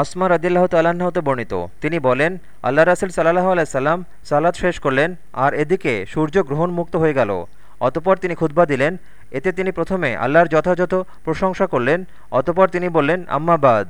আসমা রদিল্লাহ তাল্লাহতে বর্ণিত। তিনি বলেন, আল্লাহ রাসুল সাল্লাহ আলাইসাল্লাম সালাদ শেষ করলেন আর এদিকে সূর্য গ্রহণ মুক্ত হয়ে গেল। অতপর তিনি খুতবা দিলেন। এতে তিনি প্রথমে আল্লাহর যথাযথ প্রশংসা করলেন। অতপর তিনি বললেন আম্মাবাদ